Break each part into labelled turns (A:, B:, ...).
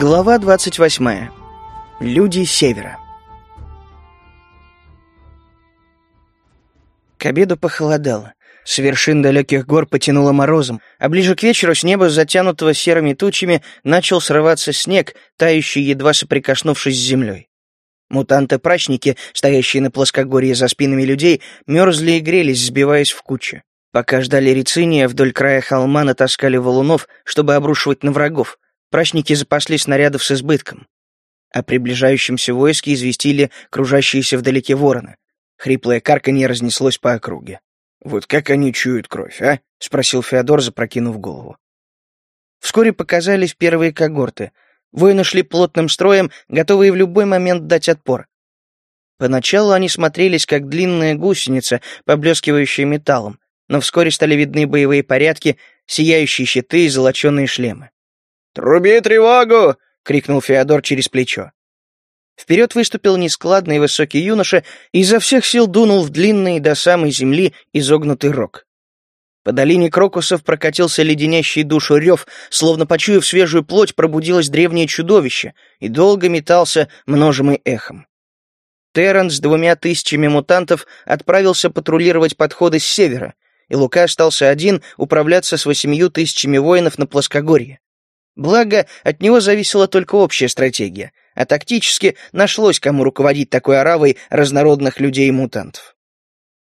A: Глава 28. Люди Севера. К обеду похолодало. С вершин далеких гор потянуло морозом, а ближе к вечеру с неба, затянутого серыми тучами, начал срываться снег, тающий, едва соприкоснувшись с землей. Мутанты-прачники, стоящие на плоскогорье за спинами людей, мерзли и грелись, сбиваясь в кучу. Пока ждали рециния, вдоль края холма натаскали валунов, чтобы обрушивать на врагов. Прачники запасли снарядов с избытком. О приближающемся войске известили кружащиеся вдалеке вороны. Хриплое карканье разнеслось по округе. «Вот как они чуют кровь, а?» — спросил Феодор, запрокинув голову. Вскоре показались первые когорты. Воины шли плотным строем, готовые в любой момент дать отпор. Поначалу они смотрелись, как длинная гусеница, поблескивающая металлом, но вскоре стали видны боевые порядки, сияющие щиты и золоченые шлемы.
B: «Труби тревогу!» — крикнул Феодор через плечо.
A: Вперед выступил нескладный высокий юноша и изо всех сил дунул в длинный до самой земли изогнутый рог. По долине крокусов прокатился леденящий душу рев, словно почуяв свежую плоть, пробудилось древнее чудовище и долго метался множимый эхом. Террен с двумя тысячами мутантов отправился патрулировать подходы с севера, и Лука остался один управляться с восемью тысячами воинов на плоскогорье. Благо, от него зависела только общая стратегия, а тактически нашлось, кому руководить такой оравой разнородных людей и мутантов.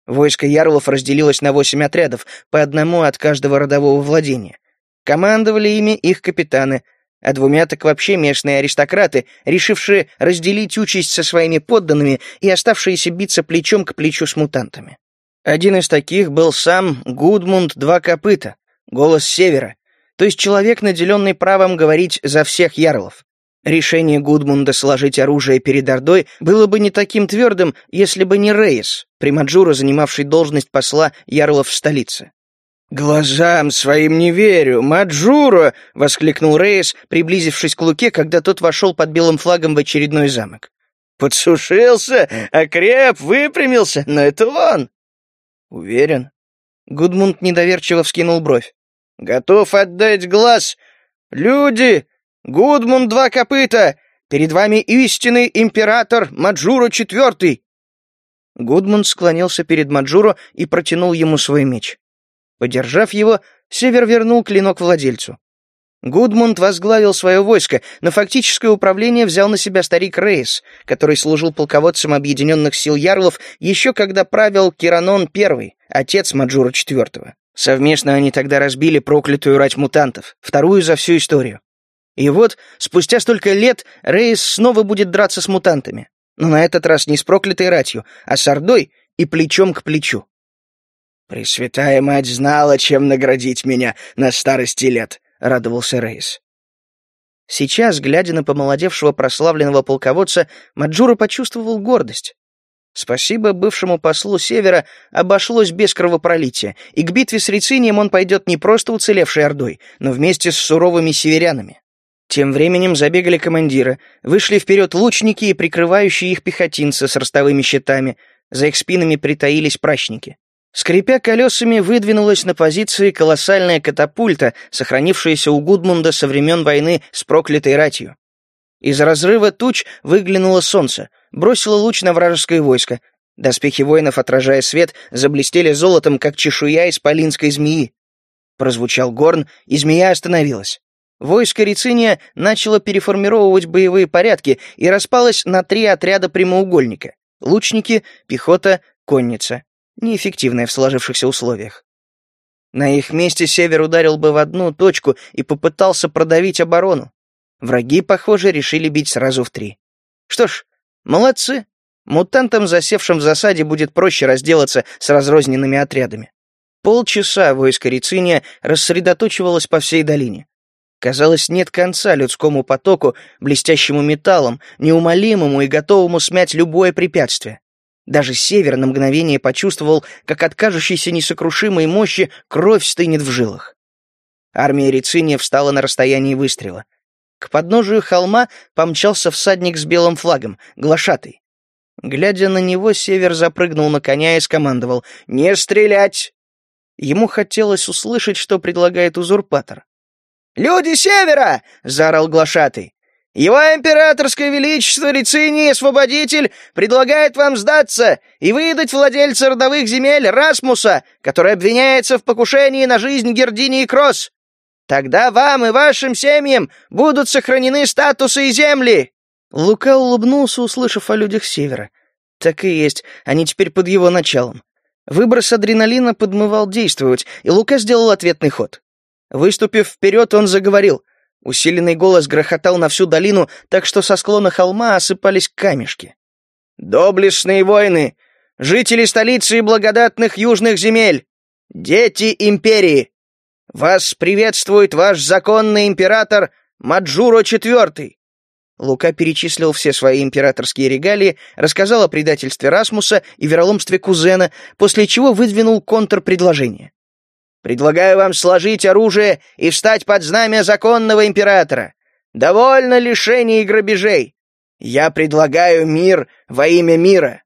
A: Войско Ярлов разделилось на восемь отрядов, по одному от каждого родового владения. Командовали ими их капитаны, а двумя так вообще местные аристократы, решившие разделить участь со своими подданными и оставшиеся биться плечом к плечу с мутантами. Один из таких был сам Гудмунд Два Копыта, голос Севера, то есть человек, наделенный правом говорить за всех ярлов. Решение Гудмунда сложить оружие перед Ордой было бы не таким твердым, если бы не Рейс, при Маджуре занимавший должность посла ярлов в столице.
B: «Глазам своим не верю, Маджура!» — воскликнул Рейс, приблизившись к Луке, когда тот вошел под белым флагом в очередной замок. «Подсушился, окреп, выпрямился, но это он!»
A: «Уверен?» Гудмунд недоверчиво вскинул бровь.
B: Готов отдать глаз. Люди! Гудмунд два копыта! Перед вами истинный император Маджура IV!»
A: Гудмунд склонился перед Маджуро и протянул ему свой меч. Подержав его, Север вернул клинок владельцу. Гудмунд возглавил свое войско, но фактическое управление взял на себя старик Рейс, который служил полководцем объединенных сил ярлов еще когда правил Киранон I, отец Маджура IV. Совместно они тогда разбили проклятую рать мутантов, вторую за всю историю. И вот, спустя столько лет, Рейс снова будет драться с мутантами. Но на этот раз не с проклятой ратью, а с Ордой и плечом к плечу.
B: «Пресвятая мать знала, чем наградить меня на старости лет», — радовался Рейс.
A: Сейчас, глядя на помолодевшего прославленного полководца, Маджура почувствовал гордость. Спасибо бывшему послу Севера обошлось без кровопролития, и к битве с Рицинием он пойдет не просто с уцелевшей Ордой, но вместе с суровыми северянами. Тем временем забегали командиры, вышли вперед лучники и прикрывающие их пехотинцы с ростовыми щитами, за их спинами притаились прачники. Скрипя колесами, выдвинулась на позиции колоссальная катапульта, сохранившаяся у Гудмунда со времен войны с проклятой ратью. Из разрыва туч выглянуло солнце, бросило луч на вражеское войско. Доспехи воинов, отражая свет, заблестели золотом, как чешуя исполинской змеи. Прозвучал горн, и змея остановилась. Войско Рициния начало переформировывать боевые порядки и распалось на три отряда прямоугольника — лучники, пехота, конница. Неэффективная в сложившихся условиях. На их месте север ударил бы в одну точку и попытался продавить оборону. Враги, похоже, решили бить сразу в три. Что ж, молодцы. Мутантам, засевшим в засаде, будет проще разделаться с разрозненными отрядами. Полчаса войско Рициния рассредоточивалось по всей долине. Казалось, нет конца людскому потоку, блестящему металлом, неумолимому и готовому смять любое препятствие. Даже север на мгновение почувствовал, как от кажущейся несокрушимой мощи кровь стынет в жилах. Армия Рициния встала на расстоянии выстрела. К подножию холма помчался всадник с белым флагом, глашатый. Глядя на него, Север запрыгнул на коня и скомандовал «Не стрелять!». Ему хотелось услышать, что предлагает узурпатор.
B: «Люди Севера!» — заорал глашатый.
A: Его императорское величество Рициний, освободитель, предлагает вам сдаться и выдать владельца родовых земель Расмуса, который обвиняется в покушении на жизнь Гердинии Кросс. Тогда вам и вашим семьям будут сохранены статусы и земли!» Лука улыбнулся, услышав о людях Севера. Так и есть, они теперь под его началом. Выброс адреналина подмывал действовать, и Лука сделал ответный ход. Выступив вперед, он заговорил — Усиленный голос грохотал на всю долину, так что со склона холма осыпались камешки. «Доблестные воины! Жители столицы и благодатных южных земель! Дети империи! Вас приветствует ваш законный император Маджуро IV!» Лука перечислил все свои императорские регалии, рассказал о предательстве Расмуса и вероломстве кузена, после чего выдвинул контрпредложение. Предлагаю вам сложить оружие и встать под знамя законного императора. Довольно лишений и грабежей. Я предлагаю мир во имя мира».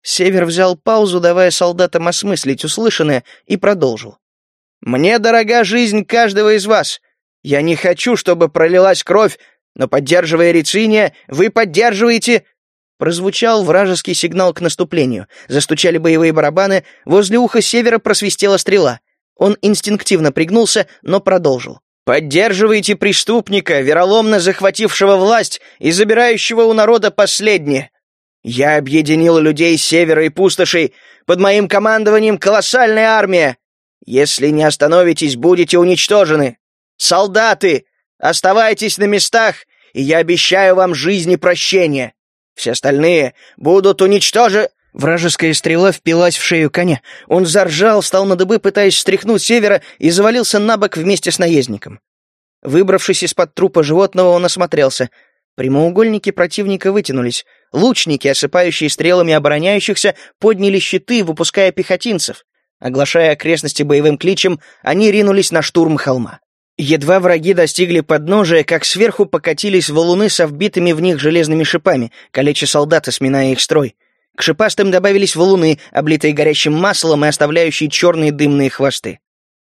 A: Север взял паузу, давая солдатам осмыслить услышанное, и продолжил. «Мне дорога жизнь каждого из вас. Я не хочу, чтобы пролилась кровь, но, поддерживая Рициния, вы поддерживаете...» Прозвучал вражеский сигнал к наступлению. Застучали боевые барабаны, возле уха Севера просвистела стрела. Он инстинктивно пригнулся, но продолжил. «Поддерживайте преступника, вероломно захватившего власть и забирающего у народа последнее. Я объединил людей севера и пустошей. Под моим командованием колоссальная армия. Если не остановитесь, будете уничтожены. Солдаты, оставайтесь на местах, и я обещаю вам жизнь и прощение. Все остальные будут уничтожены...» Вражеская стрела впилась в шею коня. Он заржал, встал на дыбы, пытаясь стряхнуть севера, и завалился на бок вместе с наездником. Выбравшись из-под трупа животного, он осмотрелся. Прямоугольники противника вытянулись. Лучники, осыпающие стрелами обороняющихся, подняли щиты, выпуская пехотинцев. Оглашая окрестности боевым кличем, они ринулись на штурм холма. Едва враги достигли подножия, как сверху покатились валуны со вбитыми в них железными шипами, калеча солдаты, сминая их строй. К шипастым добавились валуны, облитые горящим маслом и оставляющие черные дымные хвосты.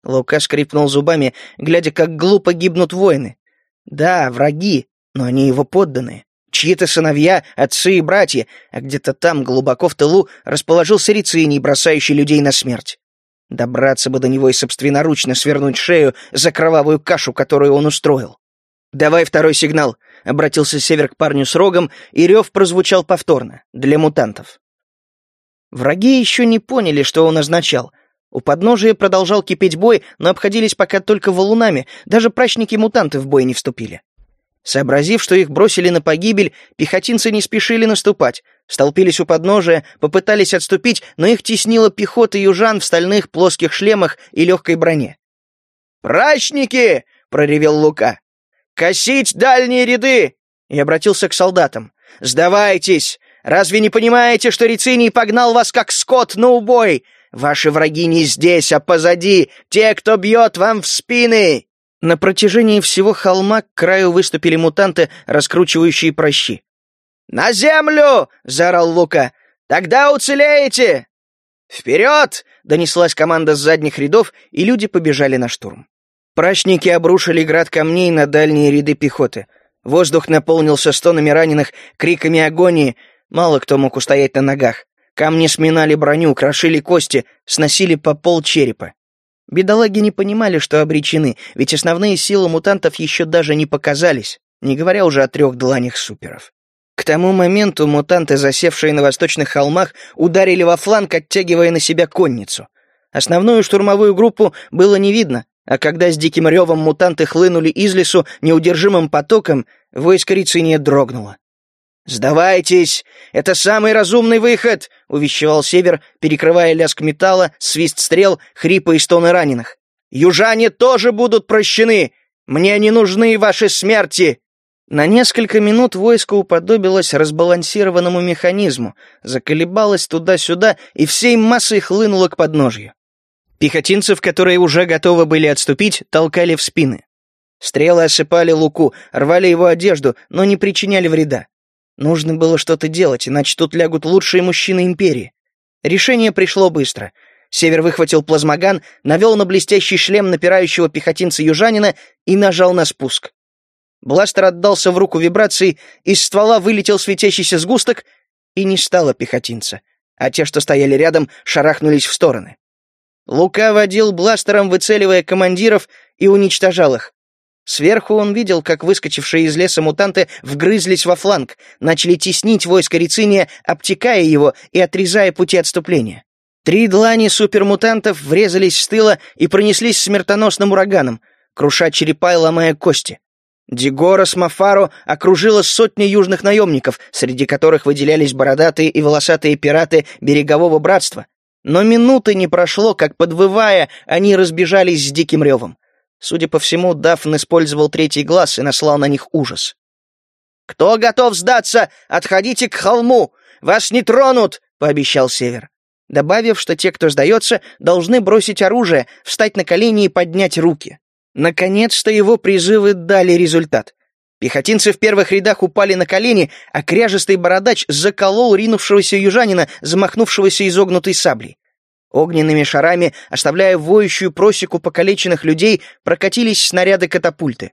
A: Лука скрипнул зубами, глядя, как глупо гибнут воины. Да, враги, но они его подданные. Чьи-то сыновья, отцы и братья, а где-то там, глубоко в тылу, расположился Рициний, бросающий людей на смерть. Добраться бы до него и собственноручно свернуть шею за кровавую кашу, которую он устроил. «Давай второй сигнал», — обратился Север к парню с рогом, и рев прозвучал повторно, для мутантов. Враги еще не поняли, что он означал. У подножия продолжал кипеть бой, но обходились пока только валунами, даже прачники-мутанты в бой не вступили. Сообразив, что их бросили на погибель, пехотинцы не спешили наступать, столпились у подножия, попытались отступить, но их теснила пехота южан в стальных плоских шлемах и легкой броне. «Прачники!» — проревел Лука. «Косить дальние ряды!» И обратился к солдатам. «Сдавайтесь! Разве не понимаете, что Рициний погнал вас как скот на убой? Ваши враги не здесь, а позади, те, кто бьет вам в спины!» На протяжении всего холма к краю выступили мутанты, раскручивающие прощи. «На землю!» — заорал Лука. «Тогда уцелеете!» «Вперед!» — донеслась команда с задних рядов, и люди побежали на штурм. Прачники обрушили град камней на дальние ряды пехоты. Воздух наполнился стонами раненых, криками агонии. Мало кто мог устоять на ногах. Камни сминали броню, крошили кости, сносили по пол черепа. Бедолаги не понимали, что обречены, ведь основные силы мутантов еще даже не показались, не говоря уже о трех дланях суперов. К тому моменту мутанты, засевшие на восточных холмах, ударили во фланг, оттягивая на себя конницу. Основную штурмовую группу было не видно, а когда с диким ревом мутанты хлынули из лесу неудержимым потоком, войско Рициния дрогнуло. «Сдавайтесь! Это самый разумный выход!» — увещевал Север, перекрывая лязг металла, свист стрел, хрипы и стоны раненых. «Южане тоже будут прощены! Мне не нужны ваши смерти!» На несколько минут войско уподобилось разбалансированному механизму, заколебалось туда-сюда и всей массой хлынуло к подножью. Пехотинцев, которые уже готовы были отступить, толкали в спины. Стрелы осыпали луку, рвали его одежду, но не причиняли вреда. Нужно было что-то делать, иначе тут лягут лучшие мужчины империи. Решение пришло быстро. Север выхватил плазмоган, навел на блестящий шлем напирающего пехотинца-южанина и нажал на спуск. Бластер отдался в руку вибрации, из ствола вылетел светящийся сгусток, и не стало пехотинца, а те, что стояли рядом, шарахнулись в стороны. Лука водил бластером, выцеливая командиров, и уничтожал их. Сверху он видел, как выскочившие из леса мутанты вгрызлись во фланг, начали теснить войско Рициния, обтекая его и отрезая пути отступления. Три длани супермутантов врезались с тыла и пронеслись смертоносным ураганом, круша черепа и ломая кости. Дигора с Мафаро окружила сотни южных наемников, среди которых выделялись бородатые и волосатые пираты берегового братства. Но минуты не прошло, как, подвывая, они разбежались с диким ревом. Судя по всему, Дафн использовал третий глаз и наслал на них ужас. «Кто готов сдаться? Отходите к холму! Вас не тронут!» — пообещал Север, добавив, что те, кто сдается, должны бросить оружие, встать на колени и поднять руки. Наконец-то его призывы дали результат. Пехотинцы в первых рядах упали на колени, а кряжистый бородач заколол ринувшегося южанина, замахнувшегося изогнутой саблей. Огненными шарами, оставляя воющую просеку покалеченных людей, прокатились снаряды катапульты.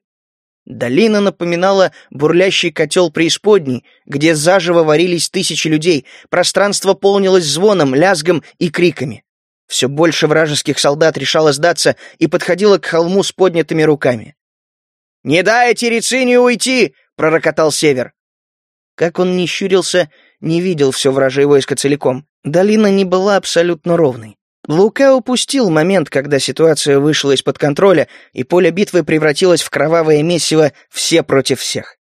A: Долина напоминала бурлящий котел преисподней, где заживо варились тысячи людей, пространство полнилось звоном, лязгом и криками. Все больше вражеских солдат решало сдаться и подходило к холму с поднятыми руками. «Не дайте Рицинию уйти!» — пророкотал Север. Как он не щурился, не видел все вражье войско целиком. Долина не была абсолютно ровной. Лука упустил момент, когда ситуация вышла из-под контроля, и поле битвы превратилось в кровавое месиво все против всех.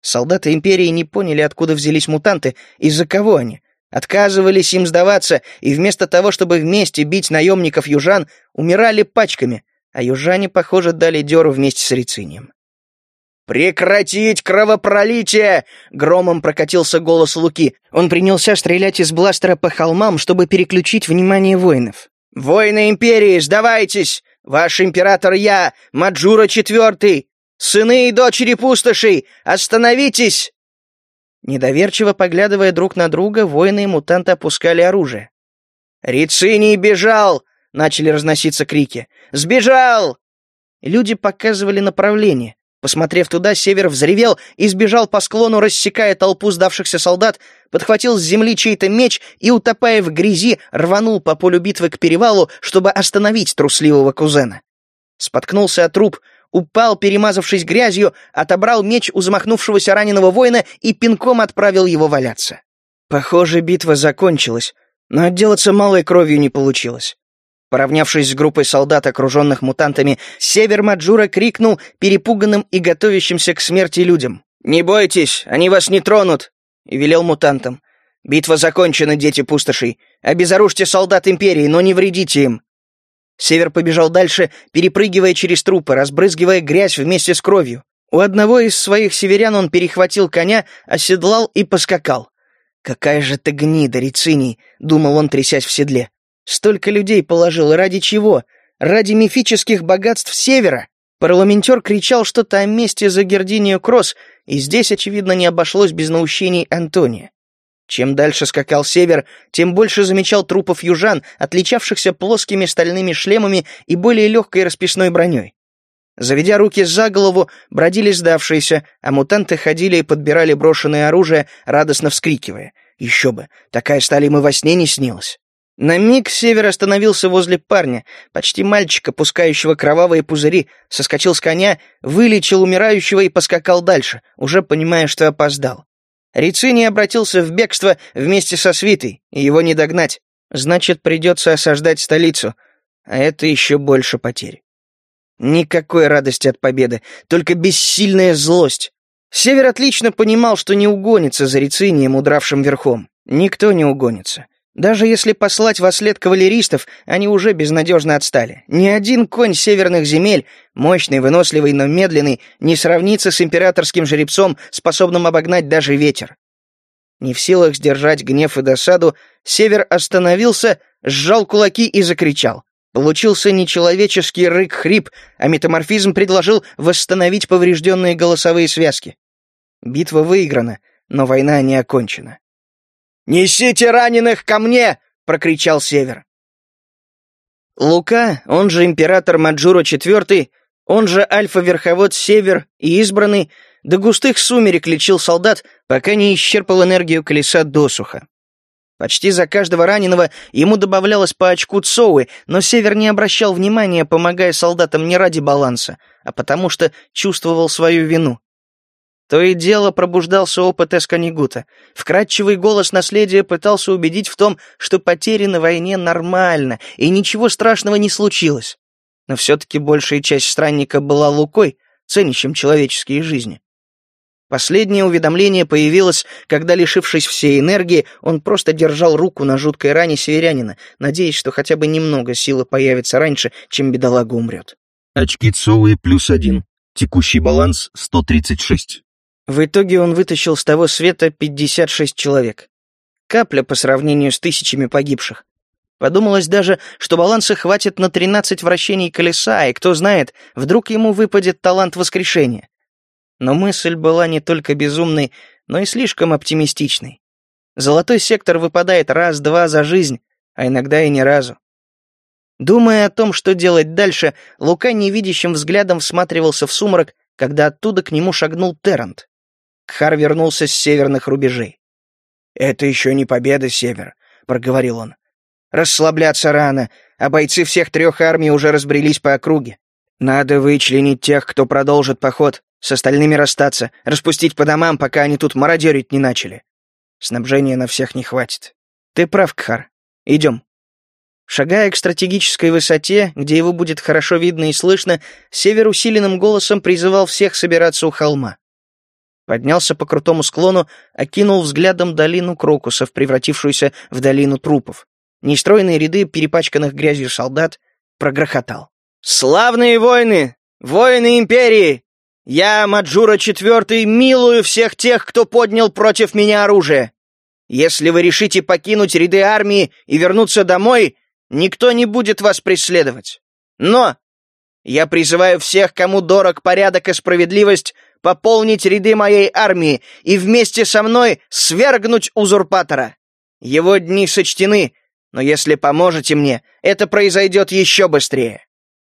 A: Солдаты Империи не поняли, откуда взялись мутанты, из-за кого они, отказывались им сдаваться, и вместо того, чтобы вместе бить наемников южан, умирали пачками, а южане, похоже, дали дёру вместе с Рицинием. «Прекратить кровопролитие!» — громом прокатился голос Луки. Он принялся стрелять из бластера по холмам, чтобы переключить внимание воинов. «Воины Империи, сдавайтесь! Ваш император я, Маджура Четвертый! Сыны и дочери пустошей, остановитесь!» Недоверчиво поглядывая друг на друга, воины и мутанты опускали оружие. «Рициний бежал!» — начали разноситься крики. «Сбежал!» Люди показывали направление. Посмотрев туда, Север взревел и сбежал по склону, рассекая толпу сдавшихся солдат, подхватил с земли чей-то меч и, утопая в грязи, рванул по полю битвы к перевалу, чтобы остановить трусливого кузена. Споткнулся от труп, упал, перемазавшись грязью, отобрал меч у замахнувшегося раненого воина и пинком отправил его валяться. Похоже, битва закончилась, но отделаться малой кровью не получилось. Поравнявшись с группой солдат, окруженных мутантами, Север Маджура крикнул перепуганным и готовящимся к смерти людям. «Не бойтесь, они вас не тронут!» и велел мутантам. «Битва закончена, дети пустошей. Обезоружьте солдат Империи, но не вредите им. Север побежал дальше, перепрыгивая через трупы, разбрызгивая грязь вместе с кровью. У одного из своих северян он перехватил коня, оседлал и поскакал. «Какая же ты гнида, Рициний!» — думал он, трясясь в седле. «Столько людей положил, ради чего? Ради мифических богатств Севера!» Парламентер кричал что-то о месте за Гердинию Кросс, и здесь, очевидно, не обошлось без наущений Антония. Чем дальше скакал север, тем больше замечал трупов южан, отличавшихся плоскими стальными шлемами и более легкой расписной броней. Заведя руки за голову, бродили сдавшиеся, а мутанты ходили и подбирали брошенное оружие, радостно вскрикивая. Еще бы, такая сталь им и во сне не снилась. На миг Север остановился возле парня, почти мальчика, пускающего кровавые пузыри, соскочил с коня, вылечил умирающего и поскакал дальше, уже понимая, что опоздал. Рицини обратился в бегство вместе со свитой, и его не догнать. Значит, придется осаждать столицу, а это еще больше потерь. Никакой радости от победы, только бессильная злость. Север отлично понимал, что не угонится за Рицинием, удравшим верхом. Никто не угонится. Даже если послать во след кавалеристов, они уже безнадежно отстали. Ни один конь северных земель, мощный, выносливый, но медленный, не сравнится с императорским жеребцом, способным обогнать даже ветер. Не в силах сдержать гнев и досаду, Север остановился, сжал кулаки и закричал. Получился нечеловеческий рык-хрип, а метаморфизм предложил восстановить поврежденные голосовые связки. Битва выиграна, но война не окончена. «Несите раненых ко мне!» — прокричал Север. Лука, он же император Маджуро IV, Он же альфа-верховод Север и избранный до густых сумерек лечил солдат, пока не исчерпал энергию колеса досуха. Почти за каждого раненого ему добавлялось по очку Цоуи, но Север не обращал внимания, помогая солдатам не ради баланса, а потому что чувствовал свою вину. То и дело пробуждался опыт Эсканигута. Вкрадчивый голос наследия пытался убедить в том, что потери на войне нормально, и ничего страшного не случилось. Но все-таки большая часть странника была лукой, ценящим человеческие жизни. Последнее уведомление появилось, когда, лишившись всей энергии, он просто держал руку на жуткой ране северянина, надеясь, что хотя бы немного силы появится раньше, чем бедолага умрет.
C: Очки Цоуи плюс один. Текущий баланс 136.
A: В итоге он вытащил с того света 56 человек. Капля по сравнению с тысячами погибших. Подумалось даже, что баланса хватит на 13 вращений колеса, и кто знает, вдруг ему выпадет талант воскрешения. Но мысль была не только безумной, но и слишком оптимистичной. Золотой сектор выпадает раз-два за жизнь, а иногда и ни разу. Думая о том, что делать дальше, Лука невидящим взглядом всматривался в сумрак, когда оттуда к нему шагнул Террант. Кхар вернулся с северных рубежей. «Это еще не победа, Север», — проговорил он. «Расслабляться рано, а бойцы всех трех армий уже разбрелись по округе. Надо вычленить тех, кто продолжит поход, с остальными расстаться, распустить по домам, пока они тут мародерить не начали. Снабжения на всех не хватит. Ты прав, Кхар. Идем. Шагая к стратегической высоте, где его будет хорошо видно и слышно, Север усиленным голосом призывал всех собираться у холма. Поднялся по крутому склону, окинул взглядом долину крокусов, превратившуюся в долину трупов. Нестройные ряды перепачканных грязью солдат прогрохотал. «Славные войны! Воины Империи! Я, Маджура IV, милую всех тех, кто поднял против меня оружие. Если вы решите покинуть ряды армии и вернуться домой, никто не будет вас преследовать. Но я призываю всех, кому дорог порядок и справедливость, пополнить ряды моей армии и вместе со мной свергнуть узурпатора. Его дни сочтены, но если поможете мне, это произойдет еще быстрее».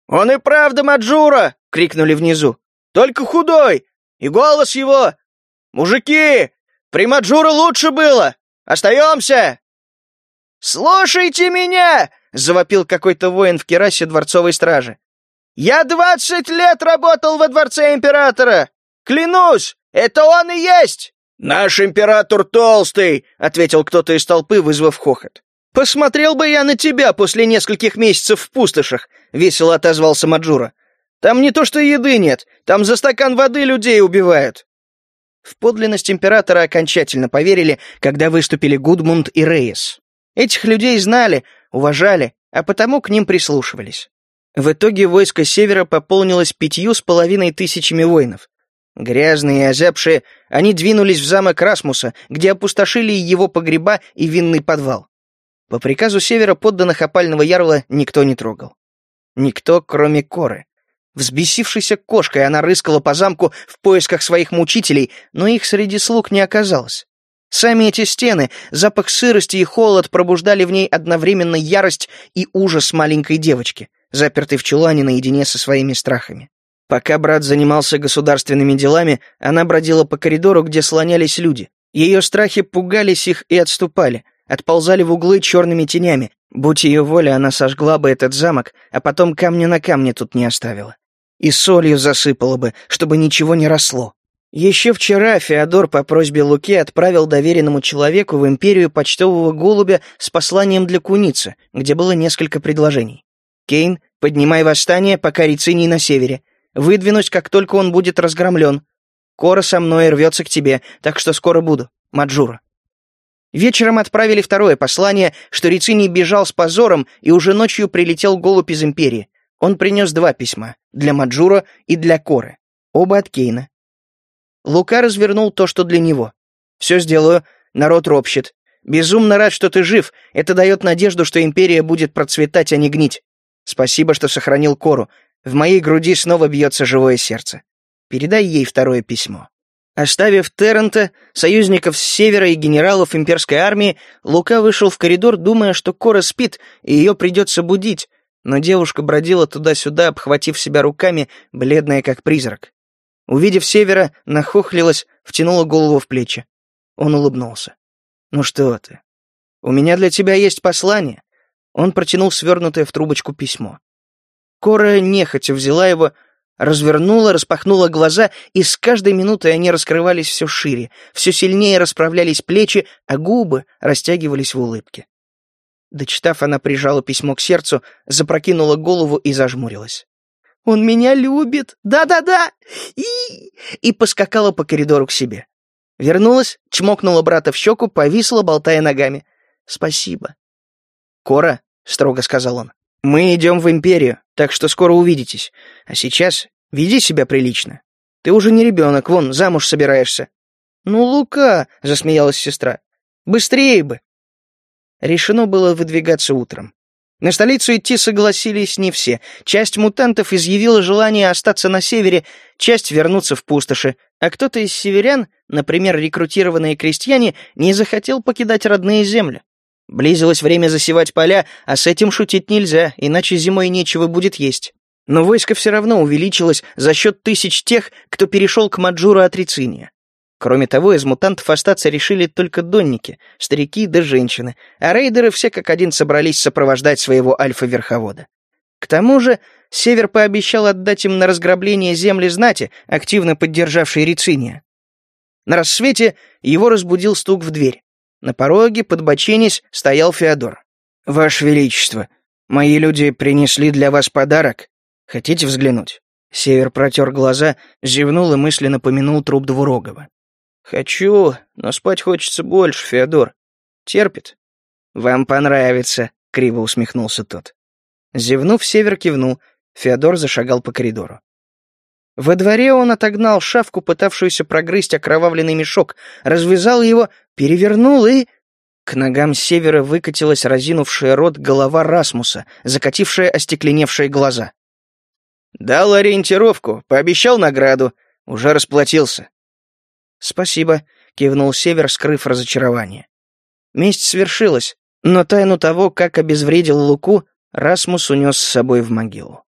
A: «Он и правда Маджура!» — крикнули внизу. Только худой! И голос его! Мужики! При Маджуре лучше было! Остаемся!» «Слушайте меня!» — завопил какой-то воин в керасе дворцовой стражи. «Я двадцать лет работал во дворце императора! Клянусь, это он и есть!» «Наш император толстый!» — ответил кто-то из толпы, вызвав хохот. «Посмотрел бы я на тебя после нескольких месяцев в пустошах!» — весело отозвался Маджура. Там не то что еды нет, там за стакан воды людей убивают». В подлинность императора окончательно поверили, когда выступили Гудмунд и Рейс. Этих людей знали, уважали, а потому к ним прислушивались. В итоге войско Севера пополнилось пятью с половиной тысячами воинов. Грязные и озябшие, они двинулись в замок Расмуса, где опустошили его погреба и винный подвал. По приказу Севера подданных опального ярла никто не трогал. Никто, кроме Коры. Взбесившейся кошкой она рыскала по замку в поисках своих мучителей, но их среди слуг не оказалось. Сами эти стены, запах сырости и холод пробуждали в ней одновременно ярость и ужас маленькой девочки, запертой в чулане наедине со своими страхами. Пока брат занимался государственными делами, она бродила по коридору, где слонялись люди. Ее страхи пугались их и отступали, отползали в углы черными тенями. Будь ее воля, она сожгла бы этот замок, а потом камня на камне тут не оставила и солью засыпала бы, чтобы ничего не росло. Еще вчера Феодор по просьбе Луки отправил доверенному человеку в империю почтового голубя с посланием для куницы, где было несколько предложений. «Кейн, поднимай восстание, пока Рициний на севере. Выдвинусь, как только он будет разгромлен. Кора со мной рвется к тебе, так что скоро буду. Маджура». Вечером отправили второе послание, что Рициний бежал с позором и уже ночью прилетел голубь из империи. Он принес два письма, для Маджура и для Коры, оба от Кейна. Лука развернул то, что для него. «Все сделаю, народ ропщет. Безумно рад, что ты жив, это дает надежду, что империя будет процветать, а не гнить. Спасибо, что сохранил Кору. В моей груди снова бьется живое сердце. Передай ей второе письмо». Оставив Террента, союзников с севера и генералов имперской армии, Лука вышел в коридор, думая, что Кора спит, и ее придется будить, Но девушка бродила туда-сюда, обхватив себя руками, бледная как призрак. Увидев Севера, нахохлилась, втянула голову в плечи. Он улыбнулся. «Ну что ты? У меня для тебя есть послание». Он протянул свернутое в трубочку письмо. Кора нехотя взяла его, развернула, распахнула глаза, и с каждой минутой они раскрывались все шире, все сильнее расправлялись плечи, а губы растягивались в улыбке. Дочитав, она прижала письмо к сердцу, запрокинула голову и зажмурилась. «Он меня любит! Да-да-да! И...» И поскакала по коридору к себе. Вернулась, чмокнула брата в щеку, повисла, болтая ногами. «Спасибо». «Кора», — строго сказал он, — «мы идем в Империю, так что скоро увидитесь. А сейчас веди себя прилично. Ты уже не ребенок, вон, замуж собираешься». «Ну, Лука», — засмеялась сестра, — «быстрее бы». Решено было выдвигаться утром. На столицу идти согласились не все. Часть мутантов изъявила желание остаться на севере, часть вернуться в пустоши, а кто-то из северян, например, рекрутированные крестьяне, не захотел покидать родные земли. Близилось время засевать поля, а с этим шутить нельзя, иначе зимой нечего будет есть. Но войско все равно увеличилось за счет тысяч тех, кто перешел к Маджуру от Рициния. Кроме того, из мутантов остаться решили только донники, старики да женщины, а рейдеры все как один собрались сопровождать своего альфа-верховода. К тому же, Север пообещал отдать им на разграбление земли знати, активно поддержавшей Рициния. На рассвете его разбудил стук в дверь. На пороге, подбоченясь, стоял Феодор. «Ваше Величество, мои люди принесли для вас подарок. Хотите взглянуть?» Север протер глаза, зевнул и мысленно помянул труп Двурогова. «Хочу, но спать хочется больше, Феодор. Терпит?» «Вам понравится», — криво усмехнулся тот. Зевнув, Север кивнул, Феодор зашагал по коридору. Во дворе он отогнал шавку, пытавшуюся прогрызть окровавленный мешок, развязал его, перевернул и... К ногам Севера выкатилась разинувшая рот голова Расмуса, закатившая остекленевшие глаза. «Дал ориентировку, пообещал награду, уже расплатился. «Спасибо», — кивнул Север, скрыв разочарование. Месть свершилась, но тайну того, как обезвредил Луку, Расмус унес с собой в могилу.